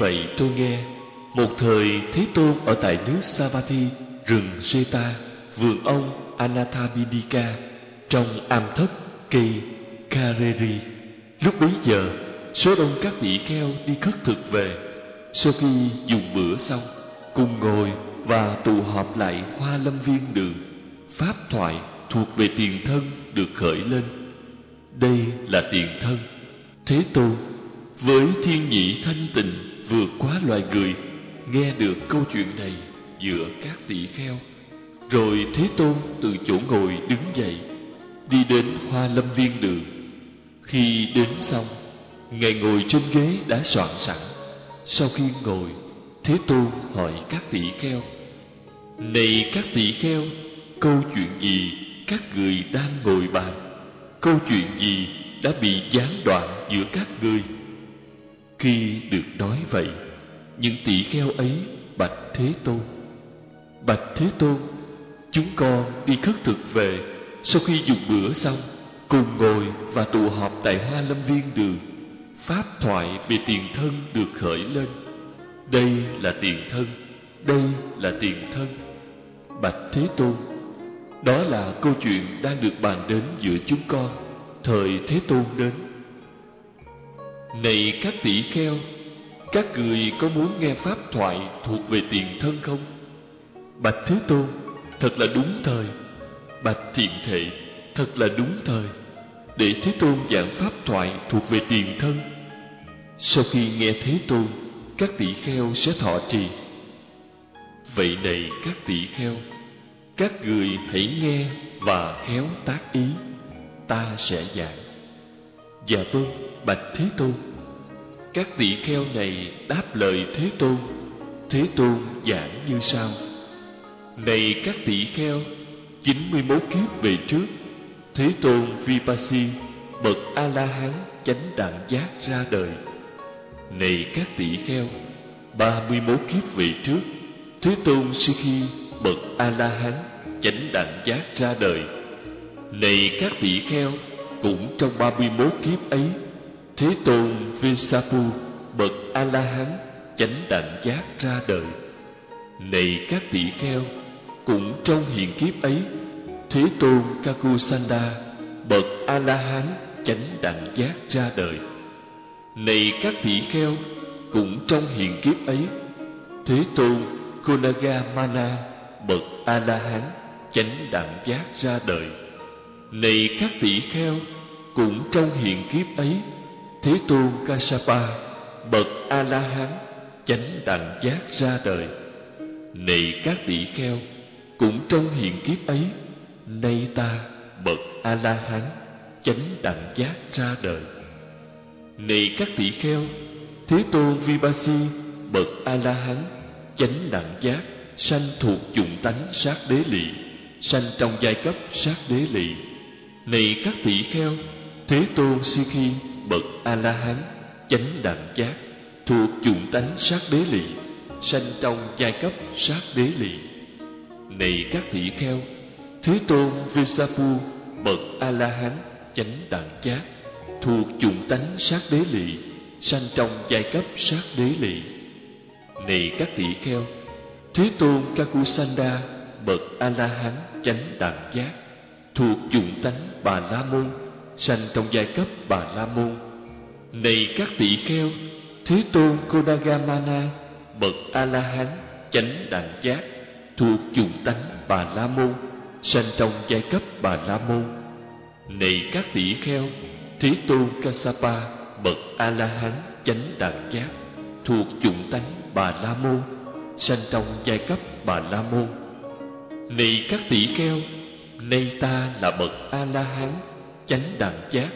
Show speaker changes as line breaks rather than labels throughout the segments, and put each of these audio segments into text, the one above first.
vậy tôi nghe, một thời thế tôn ở tại nước savatthi rừng seta, vườn ông anathabidika, trong am thất cây kareri. Lúc bấy giờ, số đông các vị kheo đi khất thực về. Sau khi dùng bữa xong, cùng ngồi và tụ họp lại hoa lâm viên đường, pháp thoại thuộc về tiền thân được khởi lên. Đây là tiền thân thế tôn, với thiên nhị thanh tịnh vượt quá loài người, nghe được câu chuyện này giữa các tỷ kheo. Rồi thế tôn từ chỗ ngồi đứng dậy, đi đến hoa lâm viên đường. Khi đến xong, ngài ngồi trên ghế đã soạn sẵn. Sau khi ngồi, thế tôn hỏi các tỷ kheo, này các tỷ kheo, câu chuyện gì các người đang ngồi bàn? Câu chuyện gì đã bị gián đoạn giữa các ngươi? Khi được nói vậy, những tỷ kheo ấy bạch thế tôn. Bạch thế tôn, chúng con đi khất thực về, sau khi dùng bữa xong, cùng ngồi và tụ họp tại hoa lâm viên đường, pháp thoại về tiền thân được khởi lên. Đây là tiền thân, đây là tiền thân. Bạch thế tôn, đó là câu chuyện đang được bàn đến giữa chúng con. Thời thế tôn đến này các tỷ kheo, các người có muốn nghe pháp thoại thuộc về tiền thân không? Bạch thế tôn, thật là đúng thời. Bạch thiện thệ, thật là đúng thời. Để thế tôn giảng pháp thoại thuộc về tiền thân. Sau khi nghe thế tôn, các tỷ kheo sẽ thọ trì. Vậy này các tỷ kheo, các người hãy nghe và khéo tác ý. Ta sẽ giảng dạ vâng bạch thế tôn, các tỷ kheo này đáp lời thế tôn thế tôn giảng như sau. Này các tỷ kheo, chín mươi mốt kiếp về trước, thế tôn vipassi bậc a la hán chánh đẳng giác ra đời. Này các tỷ kheo, ba mươi mốt kiếp về trước, thế tôn sikhi bậc a la hán chánh đẳng giác ra đời. Này các tỷ kheo cũng trong ba mươi mốt kiếp ấy, thế tôn visapu bậc a la hán chánh đẳng giác ra đời. Này các tỷ kheo, cũng trong hiện kiếp ấy, thế tôn kakusanda, bậc a la hán chánh đẳng giác ra đời. Này các tỷ kheo, cũng trong hiện kiếp ấy, thế tôn konagamana, bậc a la hán chánh đẳng giác ra đời này các tỷ kheo, cũng trong hiện kiếp ấy, thế tôn kasapa, bậc a la hán chánh đẳng giác ra đời. Này các tỷ kheo, cũng trong hiện kiếp ấy, nay ta, bậc a la hán chánh đẳng giác ra đời. Này các tỷ kheo, thế tôn vipassi bậc a la hán chánh đẳng giác, sanh thuộc chủng tánh sát đế lì sanh trong giai cấp sát đế lì này các tỷ kheo, thế tôn si khi bậc a la hán chánh đẳng giác, thuộc chủng tánh sát đế lì sanh trong giai cấp sát đế lì này các tỷ kheo, thế tôn visapu bậc a la hán chánh đẳng giác, thuộc chủng tánh sát đế lì sanh trong giai cấp sát đế lì này các tỷ kheo, thế tôn kakusanda bậc a la hán chánh đẳng giác thuộc chủng tánh bà la môn, sanh trong giai cấp bà la môn. Này các tỷ kheo, thế tôn kodagamana, bậc a la hán chánh đẳng giác, thuộc chủng tánh bà la môn, sanh trong giai cấp bà la môn. Này các tỷ kheo, thế tôn kasapa, bậc a la hán chánh đẳng giác, thuộc chủng tánh bà la môn, sanh trong giai cấp bà la môn. Này các tỷ kheo nay ta là bậc a la hán chánh đẳng giác,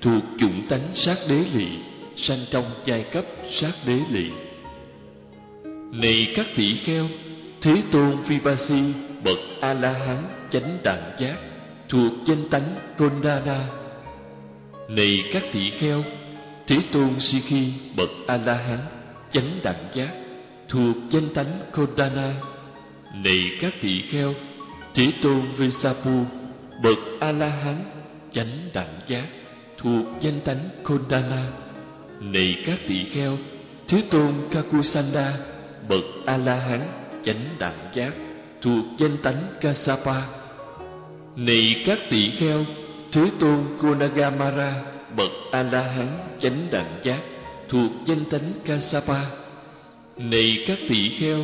thuộc chủng tánh sát đế lì sanh trong giai cấp sát đế lì này các tỷ kheo, thế tôn vipassi bậc a la hán chánh đẳng giác, thuộc danh tánh kondana này các tỷ kheo, thế tôn sikhi, bậc a la hán chánh đẳng giác, thuộc danh tánh kondana này các tỷ kheo thế tôn visapu bậc a la hán chánh đẳng giác, thuộc danh tánh kondana này các tỷ kheo, thế tôn kakusanda, bậc a la hán chánh đẳng giác, thuộc danh tánh kasapa. Này các tỷ kheo, thế tôn konagamara, bậc a la hán chánh đẳng giác, thuộc danh tánh kasapa. Này các tỷ kheo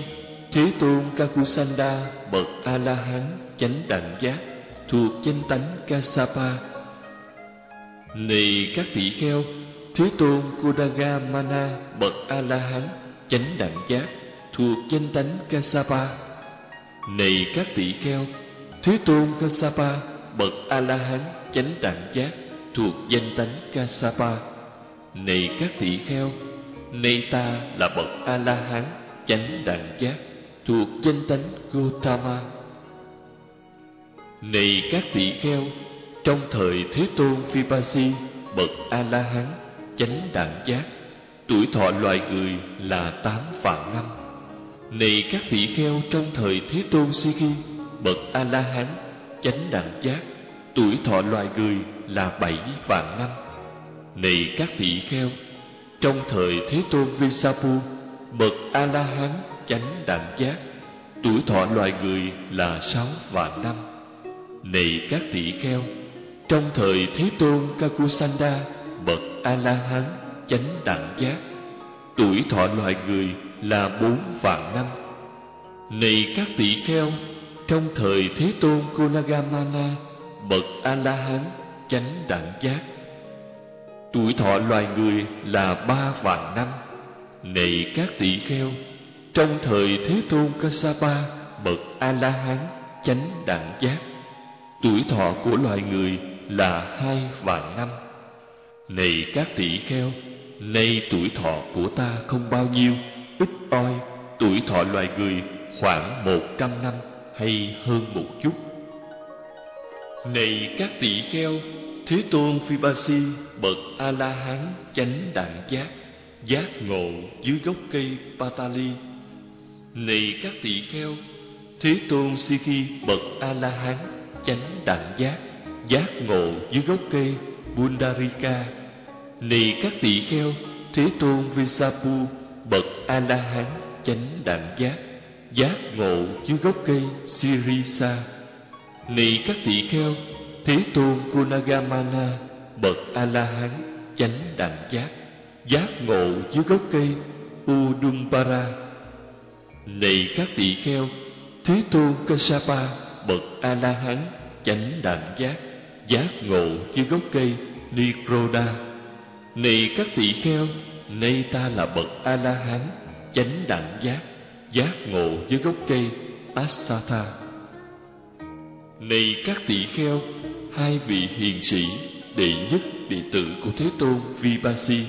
thế tôn kakusanda, bậc a la hán chánh đẳng giác, thuộc danh tánh kasapa. Này các tỷ kheo, thế tôn kodagamana bậc a la hán chánh đẳng giác, thuộc danh tánh kasapa. Này các tỷ kheo, thế tôn kasapa, bậc a la hán chánh đẳng giác, thuộc danh tánh kasapa. Này các tỷ kheo nay ta là bậc a la hán chánh đẳng giác thuộc danh tánh Gautama. Này các tỷ kheo, trong thời Thế Tôn Vipassi bậc A La Hán chánh đẳng giác, tuổi thọ loài người là tám vạn năm. Này các tỷ kheo trong thời Thế Tôn Sikhi bậc A La Hán chánh đẳng giác, tuổi thọ loài người là bảy vạn năm. Này các tỷ kheo, trong thời Thế Tôn Visapu bậc A La Hán chánh đẳng giác. Tuổi thọ loài người là sáu vạn năm. Này các tỷ kheo, trong thời thế tôn kakusanda, bậc a la hán chánh đẳng giác, tuổi thọ loài người là bốn vạn năm. Này các tỷ kheo, trong thời thế tôn konagamana, bậc a la hán chánh đẳng giác, tuổi thọ loài người là ba vạn năm. Này các tỷ kheo trong thời thế tôn kasapa, bậc a la hán chánh đẳng giác, tuổi thọ của loài người là hai vạn năm. Này các tỷ kheo, nay tuổi thọ của ta không bao nhiêu, ít oi, tuổi thọ loài người khoảng một trăm năm hay hơn một chút. Này các tỷ kheo, thế tôn phibasi, bậc a la hán chánh đẳng giác giác ngộ dưới gốc cây patali này các tỷ kheo, thế tôn si khi bậc a la hán chánh đẳng giác giác ngộ dưới gốc cây bundarika này các tỷ kheo, thế tôn visapu, bậc a la hán chánh đẳng giác giác ngộ dưới gốc cây sirisa. Này các tỷ kheo, thế tôn kunagamana, bậc a la hán chánh đẳng giác giác ngộ dưới gốc cây udumpara này các tỳ-kheo, thế tôn kasapa bậc a la hán chánh đẳng giác giác ngộ dưới gốc cây nikroda này các tỳ-kheo, nay ta là bậc a la hán chánh đẳng giác giác ngộ dưới gốc cây asatha này các tỷ kheo hai vị hiền sĩ đệ nhất đệ tử của thế tôn vipassi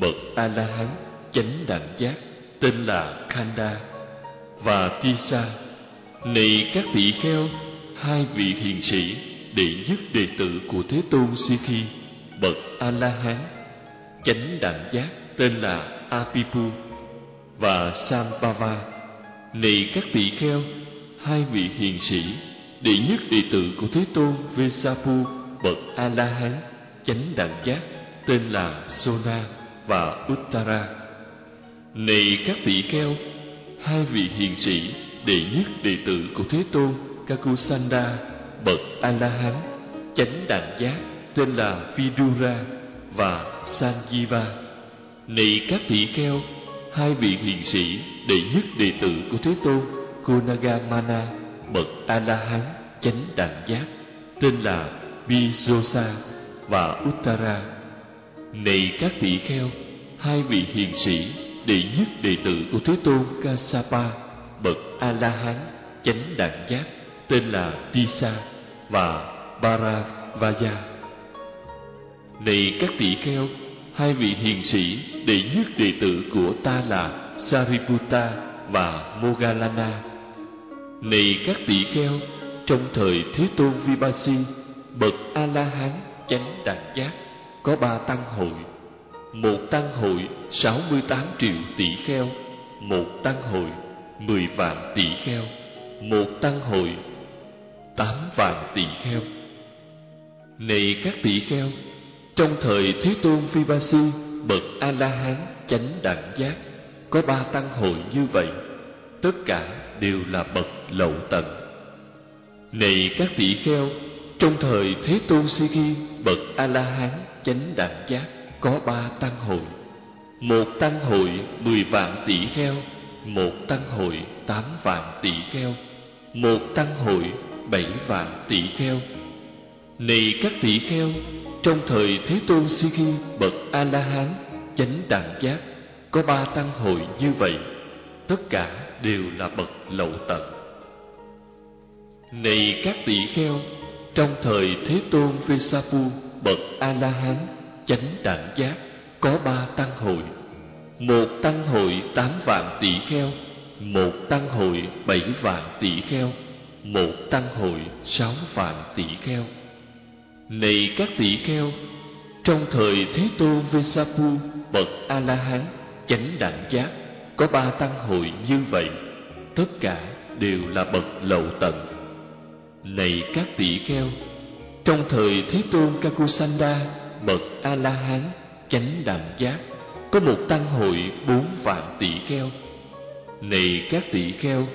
bậc a la hán chánh đẳng giác tên là khanda và Tisa này các tỷ kheo, hai vị hiền sĩ, đệ nhất đệ tử của Thế Tôn Sikhi bậc A La Hán chánh đẳng giác tên là Apipu và Sambhava này các tỷ kheo, hai vị hiền sĩ, đệ nhất đệ tử của Thế Tôn Vesapu bậc A La Hán chánh đẳng giác tên là Sona và Uttara. Này các tỷ kheo hai vị hiền sĩ, đệ nhất, đệ tử của thế tôn kakusanda bậc a la hán chánh đẳng giác tên là vidura và sanjiva. Này các tỷ kheo, hai vị hiền sĩ, đệ nhất, đệ tử của thế tôn Kunagamana bậc a la hán chánh đẳng giác tên là bijosa và uttara. Này các tỷ kheo, hai vị hiền sĩ đệ nhất đệ tử của Thế Tôn Kasapa bậc A La Hán chánh đẳng giác tên là Tisa và Bharavaya. Này các tỷ kheo, hai vị hiền sĩ đệ nhất đệ tử của ta là Sariputta và Mogalana. Này các tỷ kheo, trong thời Thế Tôn Vipassi, bậc A La Hán chánh đẳng giác có ba tăng hội một tăng hội, sáu mươi tám triệu tỷ kheo. Một tăng hội, mười vạn tỷ kheo. Một tăng hội, tám vạn tỷ kheo. Này các tỷ kheo, trong thời thế tôn phi ba si bậc a la hán chánh đẳng giác, có ba tăng hội như vậy. Tất cả đều là bậc lậu tận. Này các tỷ kheo, trong thời thế tôn si ghi, bậc a la hán chánh đẳng giác có ba tăng hội. Một tăng hội mười vạn tỷ kheo, một tăng hội tám vạn tỷ kheo, một tăng hội bảy vạn tỷ kheo. Này các tỷ kheo, trong thời thế tôn si khi bậc a la hán chánh đẳng giác, có ba tăng hội như vậy, tất cả đều là bậc lậu tận. Này các tỷ kheo, trong thời thế tôn Vesapu bậc a la hán chánh đẳng giác, có ba tăng hội. Một tăng hội tám vạn tỷ kheo, một tăng hội bảy vạn tỷ kheo, một tăng hội sáu vạn tỷ kheo. Này các tỷ kheo, trong thời thế tôn Vesapu bậc a la hán, chánh đẳng giác, có ba tăng hội như vậy. Tất cả đều là bậc lậu tận. Này các tỷ kheo, trong thời thế tôn kakusanda bậc a la hán chánh đẳng giác, có một tăng hội bốn vạn tỷ kheo. Này các tỷ kheo,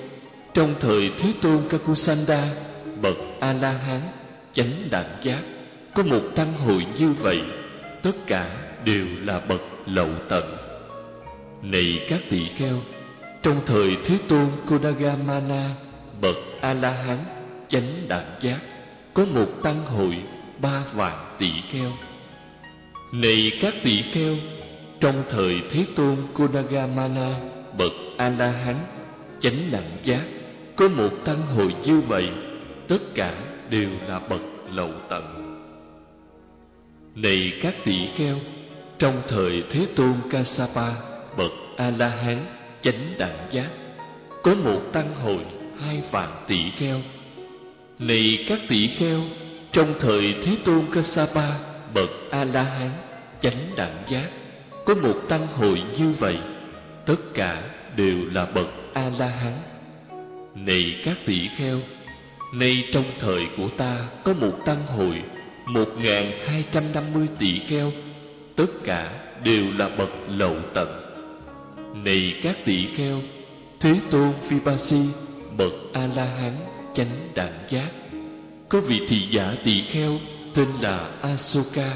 trong thời thế tôn kakusanda, bậc a la hán chánh đẳng giác, có một tăng hội như vậy, tất cả đều là bậc lậu tận. Này các tỷ kheo, trong thời thế tôn kodagamana, bậc a la hán chánh đẳng giác, có một tăng hội ba vạn tỷ kheo này các tỷ kheo, trong thời thế tôn kodagamana, bậc a la hán chánh đẳng giác, có một tăng hội như vậy, tất cả đều là bậc lậu tận. Này các tỷ kheo, trong thời thế tôn kasapa, bậc a la hán chánh đẳng giác, có một tăng hội hai vạn tỷ kheo. Này các tỷ kheo, trong thời thế tôn kasapa bậc a la hán chánh đẳng giác. Có một tăng hội như vậy, tất cả đều là bậc a la hán này các tỷ kheo, nay trong thời của ta có một tăng hội một ngàn hai trăm năm mươi tỷ kheo, tất cả đều là bậc lậu tận. Này các tỷ kheo, thế tôn vipassi bậc a la hán chánh đẳng giác. Có vị thị giả tỷ kheo tên là asoka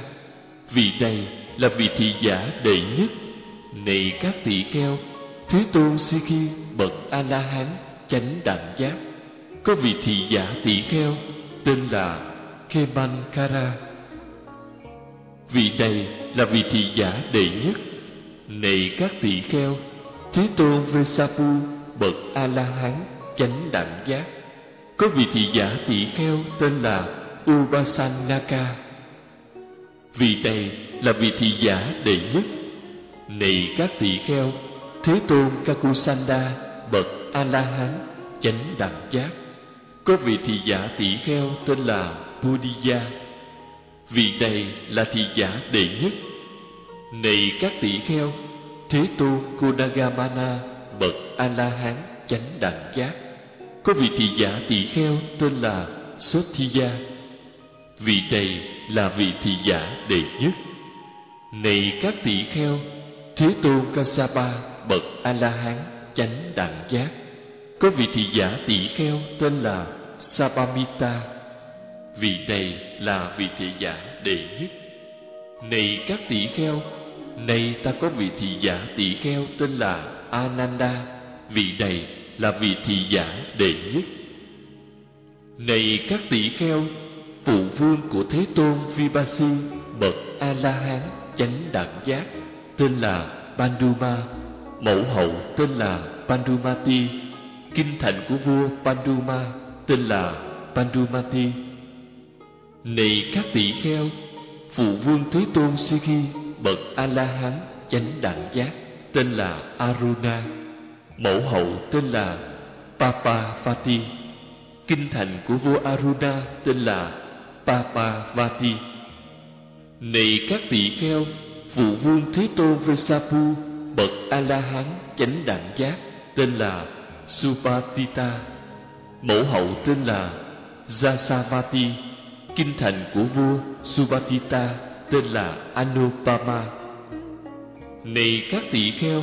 vị này là vị thị giả đệ nhất. Này các tỷ kheo, thế tôn si khi bậc a la hán chánh đẳng giác. Có vị thị giả tỷ kheo, tên là Kemankara. Vị này là vị thị giả đệ nhất. Này các tỷ kheo, thế tôn Vesapu bậc a la hán chánh đẳng giác. Có vị thị giả tỷ kheo tên là Upasannaka vì đây là vị thị giả đệ nhất. Này các tỷ kheo, thế tôn Kakusanda, bậc a la hán chánh đẳng giác. Có vị thị giả tỷ kheo tên là Bodhiya. Vì đây là thị giả đệ nhất. Này các tỷ kheo, thế tôn Kodagamana, bậc a la hán chánh đẳng giác. Có vị thị giả tỷ kheo tên là Sothiya vì đây là vị thị giả đệ nhất. Này các tỷ kheo, thế tôn Kasapa bậc a la hán chánh đẳng giác. Có vị thị giả tỷ kheo tên là sabamita. Vì đây là vị thị giả đệ nhất. Này các tỷ kheo, nay ta có vị thị giả tỷ kheo tên là Ananda. Vị đây là vị thị giả đệ nhất. Này các tỷ kheo phụ vương của thế tôn vipassi bậc a la hán chánh đẳng giác, tên là panduma. Mẫu hậu tên là pandumati. Kinh thành của vua panduma tên là pandumati. Này các tỷ kheo, phụ vương thế tôn sikhi bậc a la hán chánh đẳng giác tên là aruna. Mẫu hậu tên là papavati. Kinh thành của vua aruna tên là papavati này các tỷ kheo, phụ vương thế tôn vesapu bậc a la hán chánh đẳng giác tên là supatita mẫu hậu tên là jasavati, kinh thành của vua supatita tên là anupama. Này các tỷ kheo,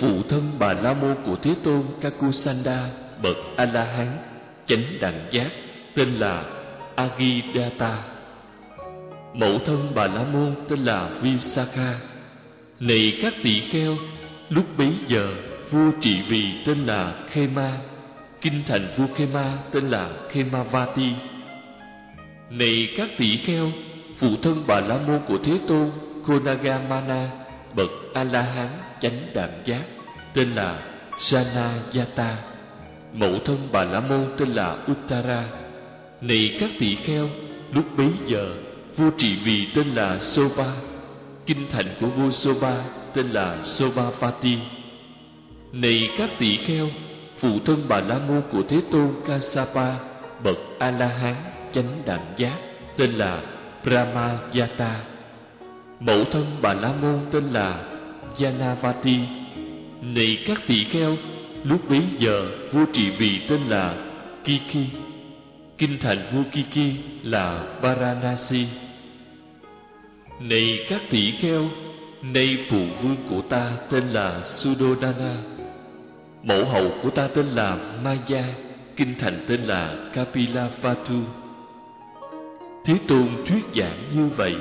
phụ thân bà la môn của thế tôn kakusanda, bậc a la hán chánh đẳng giác tên là agidata. Mẫu thân bà la môn tên là visakha. Này các tỷ kheo, lúc bấy giờ, vua trị vì tên là khema, kinh thành vua khema tên là khemavati. Này các tỷ kheo, phụ thân bà la môn của thế tôn, konagamana, bậc a la hán chánh đạm giác, tên là sanayata mẫu thân bà la môn tên là uttara này các tỷ kheo, lúc bấy giờ, vua trị vì tên là soba, kinh thành của vua soba tên là sobapati này các tỷ kheo, phụ thân bà la môn của thế tôn kasapa, bậc a la hán chánh đẳng giác tên là brahmayata mẫu thân bà la môn tên là janavati. Này các tỷ kheo, lúc bấy giờ, vua trị vì tên là kiki kinh thành vua kiki là varanasi. Này các tỷ kheo, nay phụ vương của ta tên là sudodana mẫu hậu của ta tên là maya, kinh thành tên là kapilavatthu thế tôn thuyết giảng như vậy,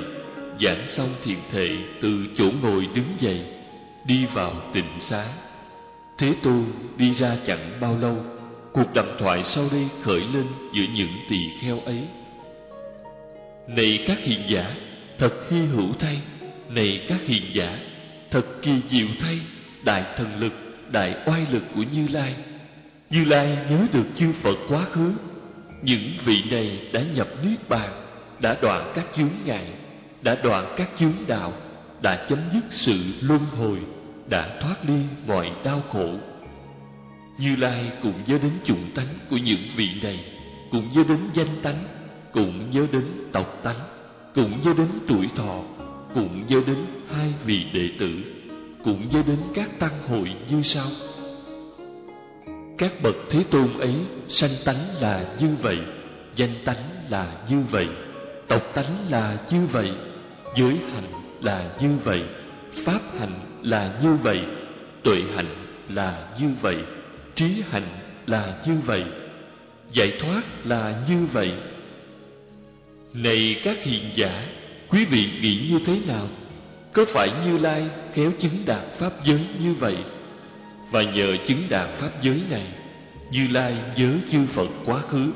giảng xong thiền thệ từ chỗ ngồi đứng dậy, đi vào tịnh xá. Thế tôn đi ra chẳng bao lâu cuộc đàm thoại sau đây khởi lên giữa những tỳ kheo ấy. Này các hiền giả, thật hy hữu thay. Này các hiền giả, thật kỳ diệu thay. Đại thần lực, đại oai lực của như lai. Như lai nhớ được chư phật quá khứ. Những vị này đã nhập niết bàn, đã đoạn các chướng ngại, đã đoạn các chướng đạo, đã chấm dứt sự luân hồi, đã thoát ly mọi đau khổ như lai cũng nhớ đến chủng tánh của những vị này, cũng nhớ đến danh tánh, cũng nhớ đến tộc tánh, cũng nhớ đến tuổi thọ, cũng nhớ đến hai vị đệ tử, cũng nhớ đến các tăng hội như sau. Các bậc thế tôn ấy sanh tánh là như vậy, danh tánh là như vậy, tộc tánh là như vậy, giới hành là như vậy, pháp hành là như vậy, tuệ hành là như vậy trí hạnh là như vậy, giải thoát là như vậy. Này các hiền giả, quý vị nghĩ như thế nào? Có phải như lai khéo chứng đạt pháp giới như vậy? Và nhờ chứng đạt pháp giới này, như lai nhớ chư phật quá khứ,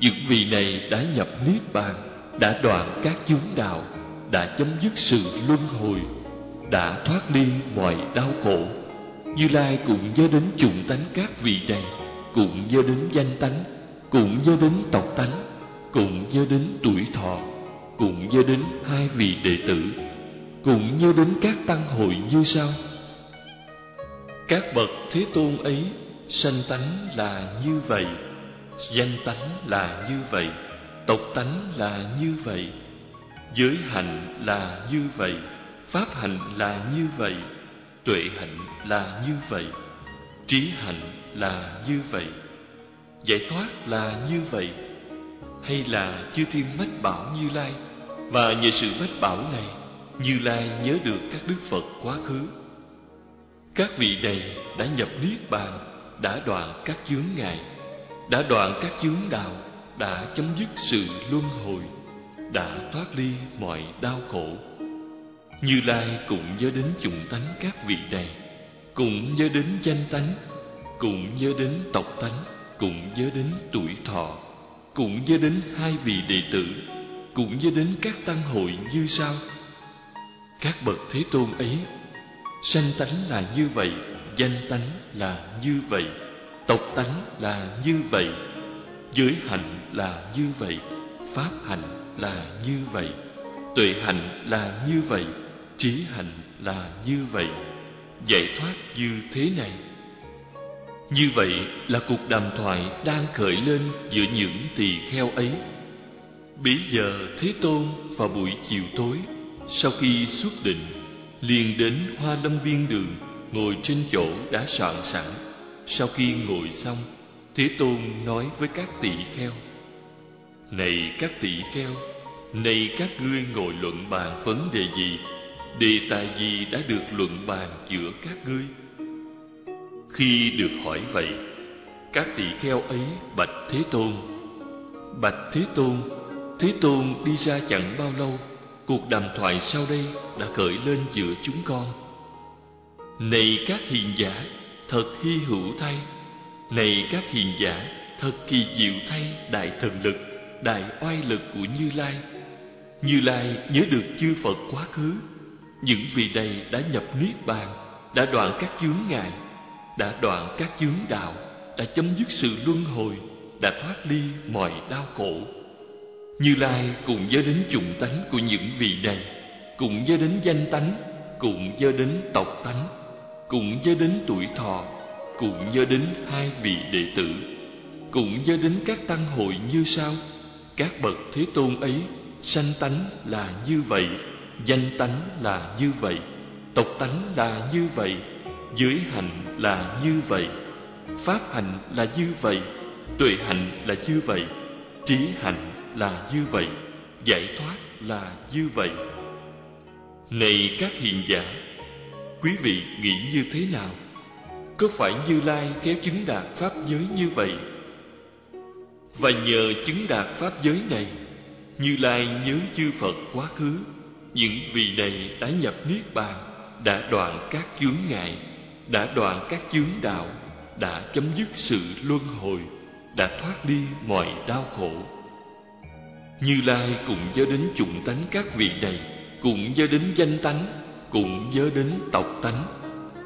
những vị này đã nhập niết bàn, đã đoạn các chướng đạo, đã chấm dứt sự luân hồi, đã thoát ly mọi đau khổ như lai cũng nhớ đến chủng tánh các vị này cũng nhớ đến danh tánh, cũng nhớ đến tộc tánh, cũng nhớ đến tuổi thọ, cũng nhớ đến hai vị đệ tử, cũng nhớ đến các tăng hội như sau. Các bậc thế tôn ấy, sanh tánh là như vậy, danh tánh là như vậy, tộc tánh là như vậy, giới hạnh là như vậy, pháp hạnh là như vậy tuệ hạnh là như vậy, trí hạnh là như vậy, giải thoát là như vậy, hay là chư thiên mách bảo như lai? Và nhờ sự mách bảo này, như lai nhớ được các đức phật quá khứ. Các vị này đã nhập niết bàn, đã đoạn các chướng ngại, đã đoạn các chướng đạo, đã chấm dứt sự luân hồi, đã thoát ly mọi đau khổ như lai cũng nhớ đến chủng tánh các vị này cũng nhớ đến danh tánh, cũng nhớ đến tộc tánh, cũng nhớ đến tuổi thọ, cũng nhớ đến hai vị đệ tử, cũng nhớ đến các tăng hội như sau. Các bậc thế tôn ấy, sanh tánh là như vậy, danh tánh là như vậy, tộc tánh là như vậy, giới hạnh là như vậy, pháp hạnh là như vậy, tuệ hạnh là như vậy trí hạnh là như vậy, giải thoát như thế này. Như vậy là cuộc đàm thoại đang khởi lên giữa những tỳ kheo ấy. Bấy giờ thế tôn vào buổi chiều tối, sau khi xuất định, liền đến hoa lâm viên đường, ngồi trên chỗ đã soạn sẵn sau khi ngồi xong, thế tôn nói với các tỳ kheo, này các tỷ kheo, này các ngươi ngồi luận bàn vấn đề gì? Đề tài gì đã được luận bàn giữa các ngươi? Khi được hỏi vậy, các tỳ kheo ấy bạch thế tôn. Bạch thế tôn thế tôn đi ra chẳng bao lâu, cuộc đàm thoại sau đây đã khởi lên giữa chúng con. Này các hiền giả, thật hy hữu thay. Này các hiền giả, thật kỳ diệu thay, đại thần lực, đại oai lực của như lai. Như lai nhớ được chư phật quá khứ những vị này đã nhập niết bàn, đã đoạn các chướng ngại, đã đoạn các chướng đạo, đã chấm dứt sự luân hồi, đã thoát ly mọi đau khổ. Như lai cùng do đến chủng tánh của những vị này cùng do đến danh tánh, cùng do đến tộc tánh, cùng do đến tuổi thọ, cùng do đến hai vị đệ tử, cùng do đến các tăng hội như sau. Các bậc thế tôn ấy sanh tánh là như vậy danh tánh là như vậy, tộc tánh là như vậy giới hạnh là như vậy, pháp hạnh là như vậy, tuệ hạnh là như vậy, trí hạnh là như vậy, giải thoát là như vậy. Này các hiện giả, quý vị nghĩ như thế nào? Có phải như lai kéo chứng đạt pháp giới như vậy? Và nhờ chứng đạt pháp giới này, như lai nhớ chư phật quá khứ những vị này đã nhập niết bàn, đã đoạn các chướng ngại, đã đoạn các chướng đạo, đã chấm dứt sự luân hồi, đã thoát đi mọi đau khổ. Như lai cũng nhớ đến chủng tánh các vị này, cũng nhớ đến danh tánh, cũng nhớ đến tộc tánh,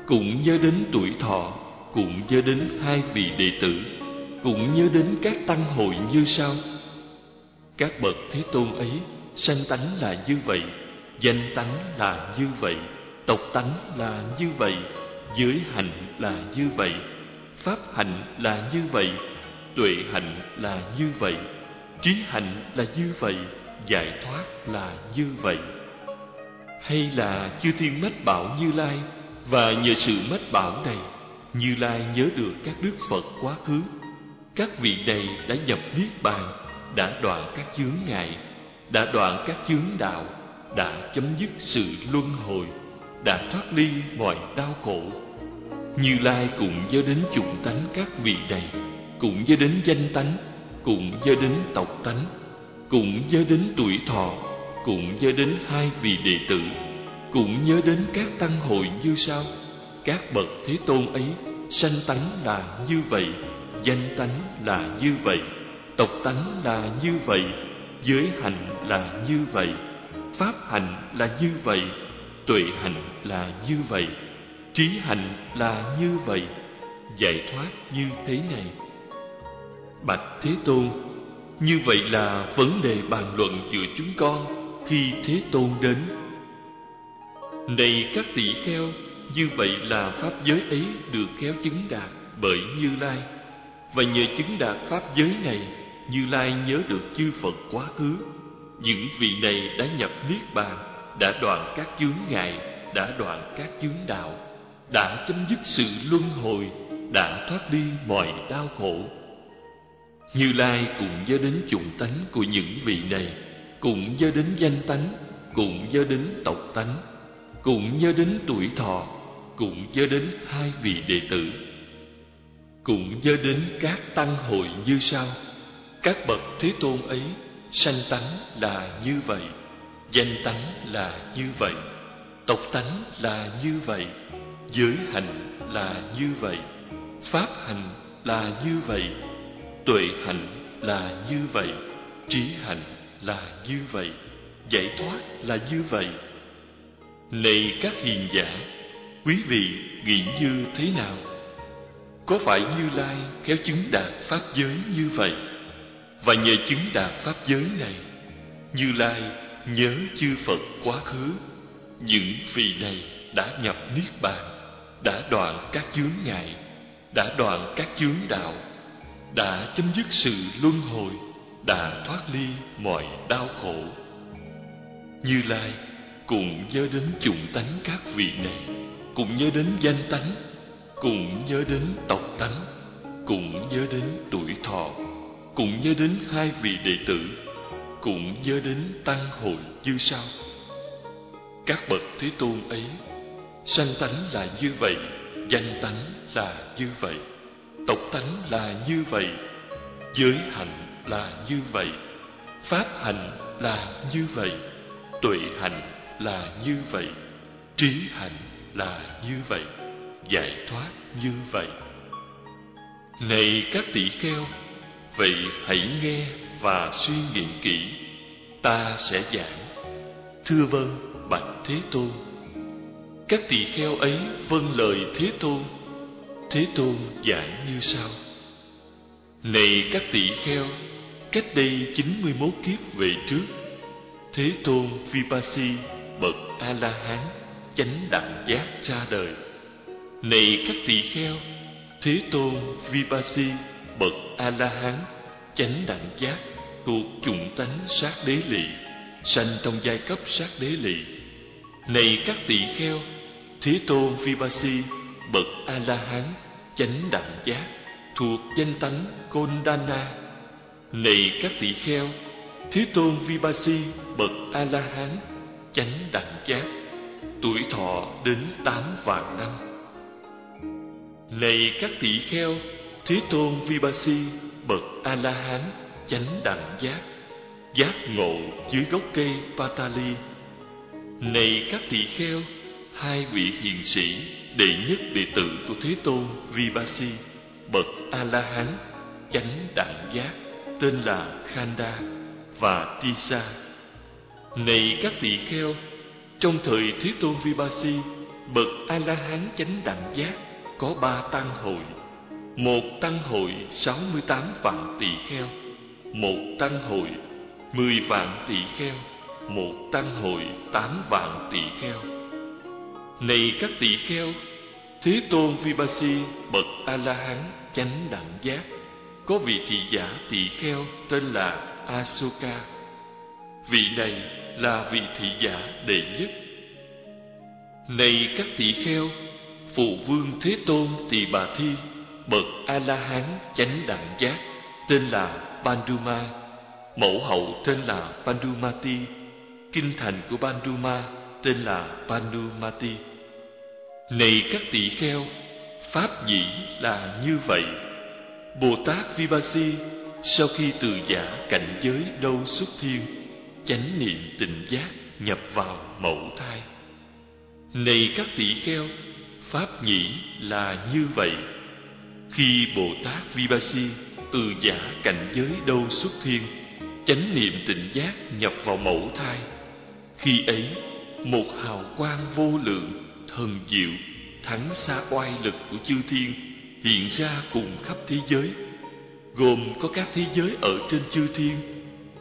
cũng nhớ đến tuổi thọ, cũng nhớ đến hai vị đệ tử, cũng nhớ đến các tăng hội như sau. Các bậc thế tôn ấy sanh tánh là như vậy danh tánh là như vậy, tộc tánh là như vậy, giới hạnh là như vậy, pháp hạnh là như vậy, tuệ hạnh là như vậy, trí hạnh là như vậy, giải thoát là như vậy. Hay là chư thiên mách bảo như lai, và nhờ sự mách bảo này, như lai nhớ được các đức phật quá khứ. Các vị này đã nhập niết bàn, đã đoạn các chướng ngại, đã đoạn các chướng đạo đã chấm dứt sự luân hồi, đã thoát ly mọi đau khổ. Như lai cũng nhớ đến chủng tánh các vị này cũng nhớ đến danh tánh, cũng nhớ đến tộc tánh, cũng nhớ đến tuổi thọ, cũng nhớ đến hai vị đệ tử, cũng nhớ đến các tăng hội như sau. Các bậc thế tôn ấy, sanh tánh là như vậy, danh tánh là như vậy, tộc tánh là như vậy, giới hạnh là như vậy pháp hành là như vậy, tuệ hành là như vậy, trí hành là như vậy, giải thoát như thế này. Bạch thế tôn, như vậy là vấn đề bàn luận giữa chúng con khi thế tôn đến. Này các tỷ kheo, như vậy là pháp giới ấy được khéo chứng đạt bởi như lai. Và nhờ chứng đạt pháp giới này, như lai nhớ được chư phật quá khứ những vị này đã nhập niết bàn, đã đoạn các chướng ngại, đã đoạn các chướng đạo, đã chấm dứt sự luân hồi, đã thoát đi mọi đau khổ. Như lai cũng do đến chủng tánh của những vị này, cũng do đến danh tánh, cũng do đến tộc tánh, cũng do đến tuổi thọ, cũng do đến hai vị đệ tử, cũng do đến các tăng hội như sau. Các bậc thế tôn ấy sanh tánh là như vậy, danh tánh là như vậy, tộc tánh là như vậy, giới hạnh là như vậy, pháp hành là như vậy, tuệ hạnh là như vậy, trí hạnh là như vậy, giải thoát là như vậy. Này các hiền giả, quý vị nghĩ như thế nào? Có phải như lai khéo chứng đạt pháp giới như vậy? Và nhờ chứng đạt pháp giới này, như lai nhớ chư phật quá khứ, những vị này đã nhập niết bàn, đã đoạn các chướng ngại, đã đoạn các chướng đạo, đã chấm dứt sự luân hồi, đã thoát ly mọi đau khổ. Như lai cũng nhớ đến chủng tánh các vị này, cũng nhớ đến danh tánh, cũng nhớ đến tộc tánh, cũng nhớ đến tuổi thọ cũng nhớ đến hai vị đệ tử, cũng nhớ đến tăng hội như sau các bậc thế tôn ấy, sanh tánh là như vậy, danh tánh là như vậy, tộc tánh là như vậy, giới hạnh là như vậy, pháp hành là như vậy, tuệ hành là như vậy, trí hạnh là như vậy, giải thoát như vậy. Này các tỷ kheo vậy hãy nghe và suy nghĩ kỹ, ta sẽ giảng. Thưa vâng bạch thế tôn. Các tỳ kheo ấy vâng lời thế tôn. Thế tôn giảng như sau. Này các tỳ kheo, cách đây 91 kiếp về trước, thế tôn vipassi bậc a la hán chánh đẳng giác ra đời. Này các tỳ kheo, thế tôn vipassi bậc a la hán chánh đẳng giác thuộc chủng tánh sát đế lì sanh trong giai cấp sát đế lì này các tỳ kheo thế tôn vipassi bậc a la hán chánh đẳng giác thuộc danh tánh Kondana. Này các tỳ kheo, Thế Tôn Vipassi bậc A La Hán chánh đẳng giác, tuổi thọ đến tám vạn năm. Này các tỳ kheo, Thế Tôn Vipassi bậc A La Hán chánh đẳng giác, giác ngộ dưới gốc cây Patali. Này các tỳ kheo, hai vị hiền sĩ đệ nhất đệ tử của Thế Tôn Vipassi bậc a la hán chánh đẳng giác tên là khanda và tisa này các tỳ kheo trong thời thế tôn vipassi bậc a la hán chánh đẳng giác có ba tăng hội một tăng hội sáu mươi tám vạn tỷ kheo một tăng hội mười vạn tỷ kheo một tăng hội tám vạn tỷ kheo này các tỷ kheo Thế Tôn Vipassi bậc A La Hán chánh đẳng giác, có vị thị giả tỷ kheo tên là Asoka. Vị này là vị thị giả đệ nhất. Này các tỷ kheo, phụ vương Thế Tôn Tỳ Bà Thi bậc A La Hán chánh đẳng giác tên là Panduma, mẫu hậu tên là Pandumati, kinh thành của Panduma tên là Pandumati. Này các tỳ kheo, pháp dĩ là như vậy. Bồ Tát Vipassi sau khi từ giả cảnh giới đâu xuất thiên, chánh niệm tình giác nhập vào mẫu thai. Này các tỳ kheo, pháp nhĩ là như vậy. Khi Bồ Tát Vipassi từ giả cảnh giới đâu xuất thiên, chánh niệm tỉnh giác nhập vào mẫu thai, khi ấy một hào quang vô lượng thần diệu thắng xa oai lực của chư thiên hiện ra cùng khắp thế giới gồm có các thế giới ở trên chư thiên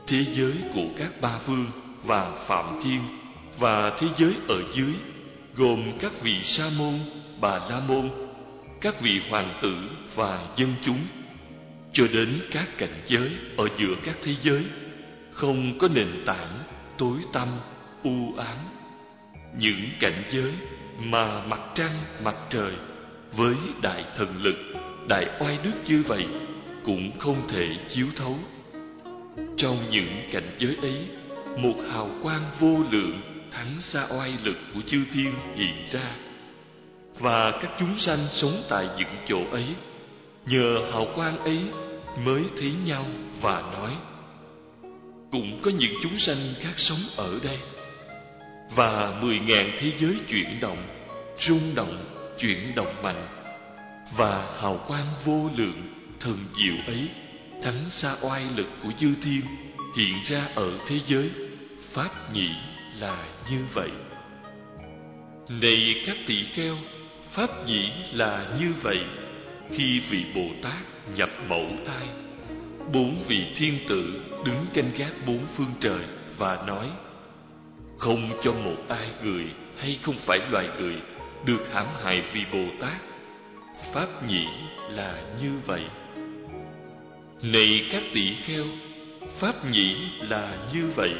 thế giới của các ba vương và phạm thiên và thế giới ở dưới gồm các vị sa môn bà la môn các vị hoàng tử và dân chúng, cho đến các cảnh giới ở giữa các thế giới, không có nền tảng tối tăm, u ám. Những cảnh giới mà mặt trăng, mặt trời với đại thần lực, đại oai đức như vậy cũng không thể chiếu thấu. Trong những cảnh giới ấy, một hào quang vô lượng thắng xa oai lực của chư thiên hiện ra và các chúng sanh sống tại những chỗ ấy, nhờ hào quang ấy mới thấy nhau và nói, cũng có những chúng sanh khác sống ở đây. Và mười ngàn thế giới chuyển động, rung động, chuyển động mạnh. Và hào quang vô lượng, thần diệu ấy thắng xa oai lực của dư thiên hiện ra ở thế giới. Pháp nhị là như vậy. Này các tỳ kheo pháp nhị là như vậy khi vị bồ tát nhập mẫu thai bốn vị thiên tử đứng canh gác bốn phương trời và nói không cho một ai người hay không phải loài người được hãm hại vì Bồ Tát. Pháp nhĩ là như vậy. Này các tỷ kheo, Pháp nhĩ là như vậy.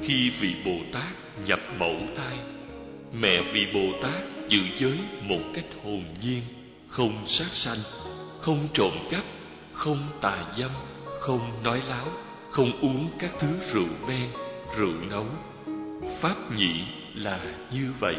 Khi vị Bồ Tát nhập mẫu thai, mẹ vị Bồ Tát giữ giới một cách hồn nhiên, không sát sanh, không trộm cắp, không tà dâm, không nói láo, không uống các thứ rượu men, rượu nấu. Pháp nhị là như vậy